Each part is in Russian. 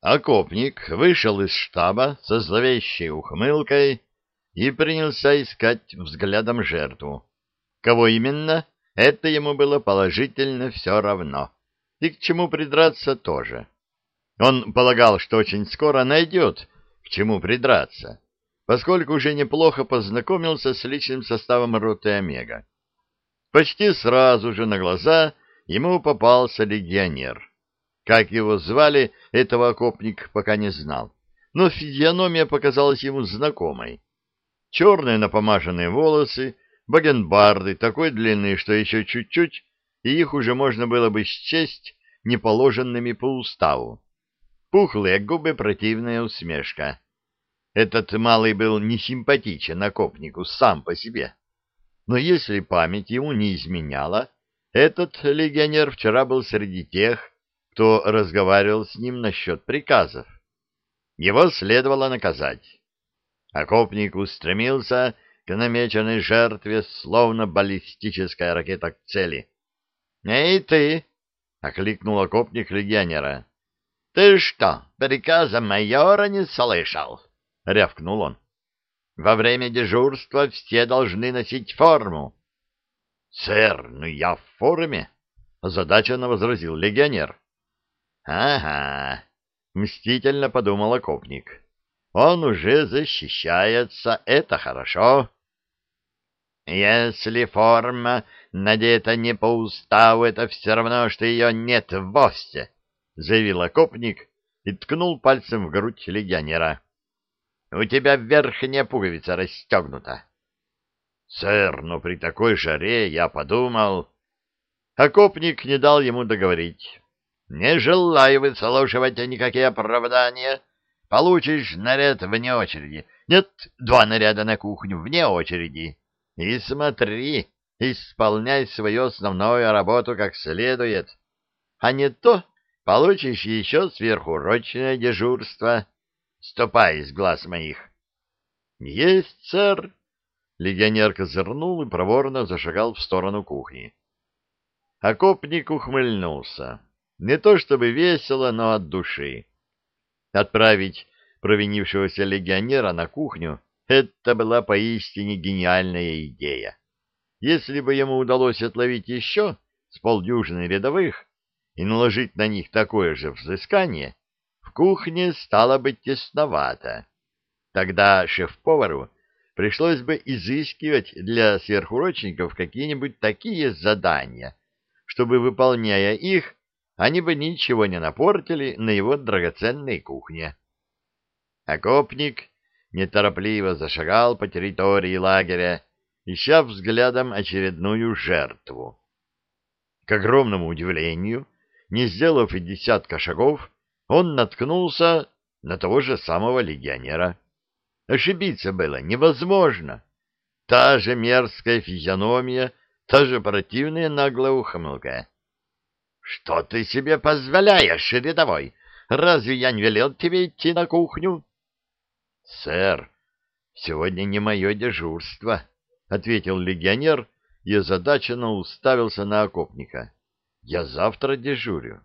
Окопник вышел из штаба со зловещей ухмылкой и принялся искать взглядом жертву. Кого именно, это ему было положительно все равно. И к чему придраться тоже. Он полагал, что очень скоро найдет, к чему придраться, поскольку уже неплохо познакомился с личным составом роты Омега. Почти сразу же на глаза ему попался легионер. Как его звали, этого окопник пока не знал, но физиономия показалась ему знакомой. Черные напомаженные волосы, багенбарды такой длины, что еще чуть-чуть, и их уже можно было бы счесть неположенными по уставу. Пухлые губы, противная усмешка. Этот малый был несимпатичен окопнику сам по себе. Но если память ему не изменяла, этот легионер вчера был среди тех, кто разговаривал с ним насчет приказов. Его следовало наказать. Окопник устремился к намеченной жертве, словно баллистическая ракета к цели. — Эй, ты! — окликнул окопник легионера. — Ты что, приказа майора не слышал? — рявкнул он. — Во время дежурства все должны носить форму. — Сэр, ну я в форме, — озадаченно возразил легионер. Ага, мстительно подумал окопник. Он уже защищается, это хорошо. Если форма надета не по уставу, это все равно, что ее нет вовсе, заявил окопник и ткнул пальцем в грудь легионера. У тебя верхняя пуговица расстегнута. Сэр, но при такой жаре я подумал... Окопник не дал ему договорить. Не желаю выслушивать никакие оправдания. Получишь наряд вне очереди. Нет, два наряда на кухню вне очереди. И смотри, исполняй свою основную работу как следует. А не то получишь еще сверхурочное дежурство. Ступай из глаз моих. — Есть, сэр. Легионер козырнул и проворно зашагал в сторону кухни. Окопник ухмыльнулся. Не то чтобы весело, но от души. Отправить провинившегося легионера на кухню — это была поистине гениальная идея. Если бы ему удалось отловить еще с полдюжины рядовых и наложить на них такое же взыскание, в кухне стало бы тесновато. Тогда шеф-повару пришлось бы изыскивать для сверхурочников какие-нибудь такие задания, чтобы, выполняя их, они бы ничего не напортили на его драгоценной кухне. Окопник неторопливо зашагал по территории лагеря, ища взглядом очередную жертву. К огромному удивлению, не сделав и десятка шагов, он наткнулся на того же самого легионера. Ошибиться было невозможно. Та же мерзкая физиономия, та же противная наглая ухмылка. Что ты себе позволяешь, рядовой? Разве я не велел тебе идти на кухню? — Сэр, сегодня не мое дежурство, — ответил легионер и озадаченно уставился на окопника. — Я завтра дежурю.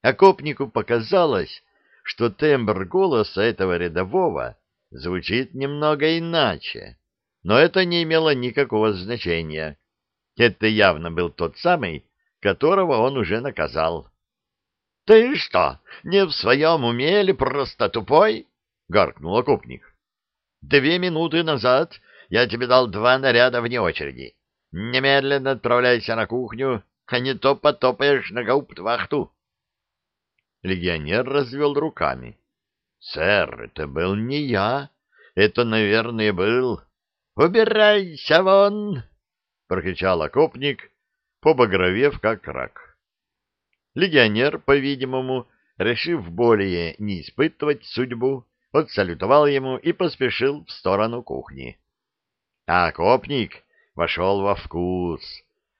Окопнику показалось, что тембр голоса этого рядового звучит немного иначе, но это не имело никакого значения. Это явно был тот самый, которого он уже наказал. — Ты что, не в своем уме или просто тупой? — гаркнул окопник. — Две минуты назад я тебе дал два наряда вне очереди. Немедленно отправляйся на кухню, а не то потопаешь на гауптвахту. Легионер развел руками. — Сэр, это был не я. Это, наверное, был... — Убирайся вон! — прокричал окопник, побагровев как рак. Легионер, по-видимому, решив более не испытывать судьбу, отсалютовал ему и поспешил в сторону кухни. А копник вошел во вкус.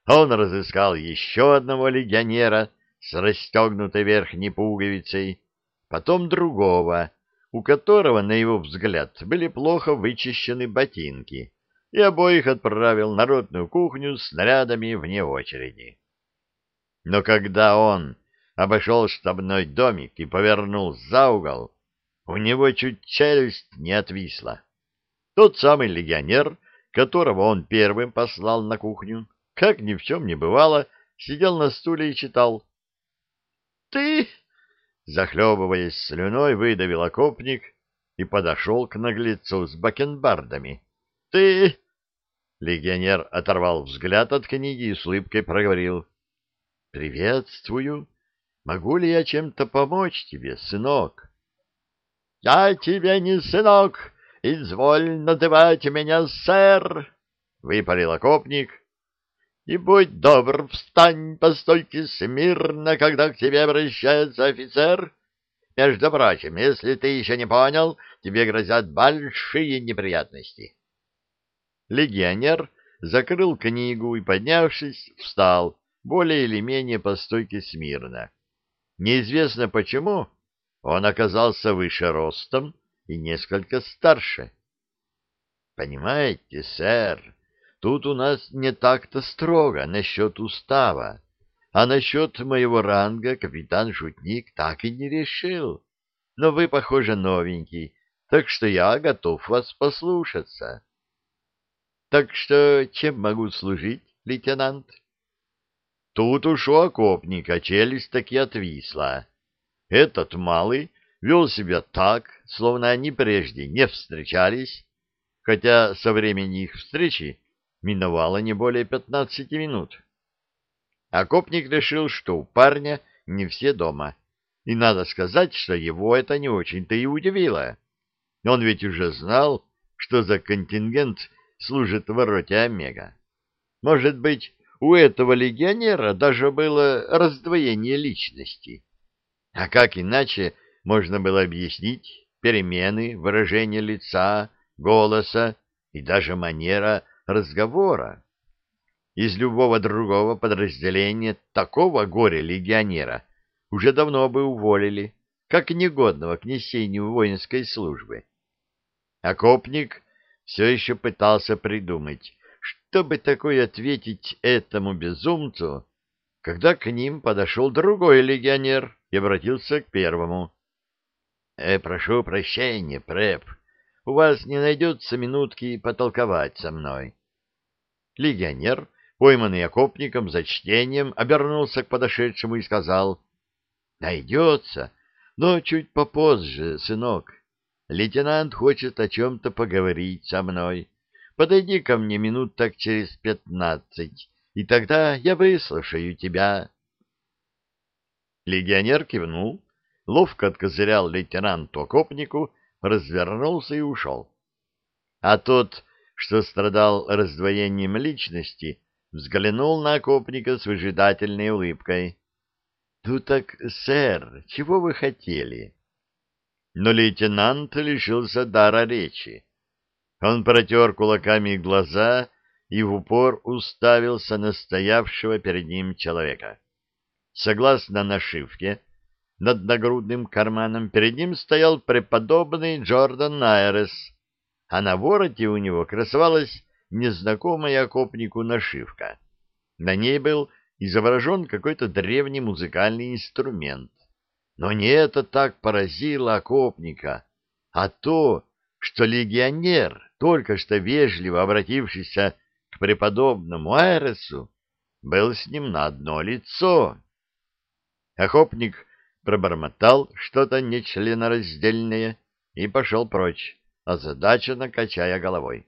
Он разыскал еще одного легионера с расстегнутой верхней пуговицей, потом другого, у которого, на его взгляд, были плохо вычищены ботинки, и обоих отправил на ротную кухню с снарядами вне очереди. Но когда он обошел штабной домик и повернул за угол, у него чуть челюсть не отвисла. Тот самый легионер, которого он первым послал на кухню, как ни в чем не бывало, сидел на стуле и читал. «Ты!» — захлебываясь слюной, выдавил окопник и подошел к наглецу с бакенбардами. «Ты!» Легионер оторвал взгляд от книги и с улыбкой проговорил. «Приветствую. Могу ли я чем-то помочь тебе, сынок?» «Я тебе не сынок, изволь называть меня сэр!» — выпалил окопник. «И будь добр, встань по стойке смирно, когда к тебе обращается офицер. Между прочим, если ты еще не понял, тебе грозят большие неприятности». Легионер закрыл книгу и, поднявшись, встал, более или менее по стойке смирно. Неизвестно почему, он оказался выше ростом и несколько старше. Понимаете, сэр, тут у нас не так-то строго насчет устава, а насчет моего ранга капитан-шутник так и не решил. Но вы, похоже, новенький, так что я готов вас послушаться. Так что чем могу служить, лейтенант? Тут уж у окопника челюсть таки отвисла. Этот малый вел себя так, словно они прежде не встречались, хотя со времени их встречи миновало не более пятнадцати минут. Окопник решил, что у парня не все дома, и надо сказать, что его это не очень-то и удивило. Он ведь уже знал, что за контингент служит в роте Омега. Может быть, у этого легионера даже было раздвоение личности. А как иначе можно было объяснить перемены выражения лица, голоса и даже манера разговора? Из любого другого подразделения такого горя-легионера уже давно бы уволили, как негодного к несению воинской службы. Окопник все еще пытался придумать, чтобы такое ответить этому безумцу, когда к ним подошел другой легионер и обратился к первому. «Э, «Прошу прощения, Преп, у вас не найдется минутки потолковать со мной». Легионер, пойманный окопником за чтением, обернулся к подошедшему и сказал, «Найдется, но чуть попозже, сынок. Лейтенант хочет о чем-то поговорить со мной. Подойди ко мне минут так через пятнадцать, и тогда я выслушаю тебя. Легионер кивнул, ловко откозырял лейтенанту-окопнику, развернулся и ушел. А тот, что страдал раздвоением личности, взглянул на окопника с выжидательной улыбкой. — Ну так, сэр, чего вы хотели? Но лейтенант лишился дара речи. Он протер кулаками глаза и в упор уставился на стоявшего перед ним человека. Согласно нашивке, над нагрудным карманом перед ним стоял преподобный Джордан Найрес, а на вороте у него красовалась незнакомая окопнику нашивка. На ней был изображен какой-то древний музыкальный инструмент. Но не это так поразило окопника, а то, что легионер, только что вежливо обратившийся к преподобному Айресу, был с ним на одно лицо. Охопник пробормотал что-то нечленораздельное и пошел прочь, озадаченно качая головой.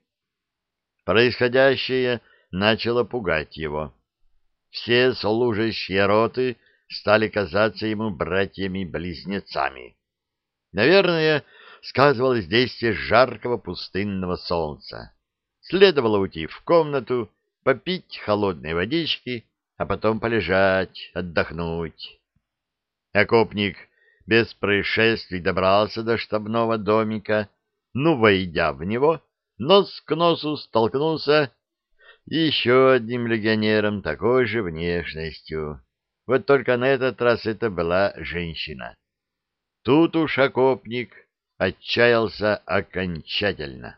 Происходящее начало пугать его. Все служащие роты стали казаться ему братьями-близнецами. Наверное, сказывалось действие жаркого пустынного солнца. Следовало уйти в комнату, попить холодной водички, а потом полежать, отдохнуть. Окопник без происшествий добрался до штабного домика, ну, войдя в него, нос к носу столкнулся еще одним легионером такой же внешностью. Вот только на этот раз это была женщина. Тут уж окопник отчаялся окончательно.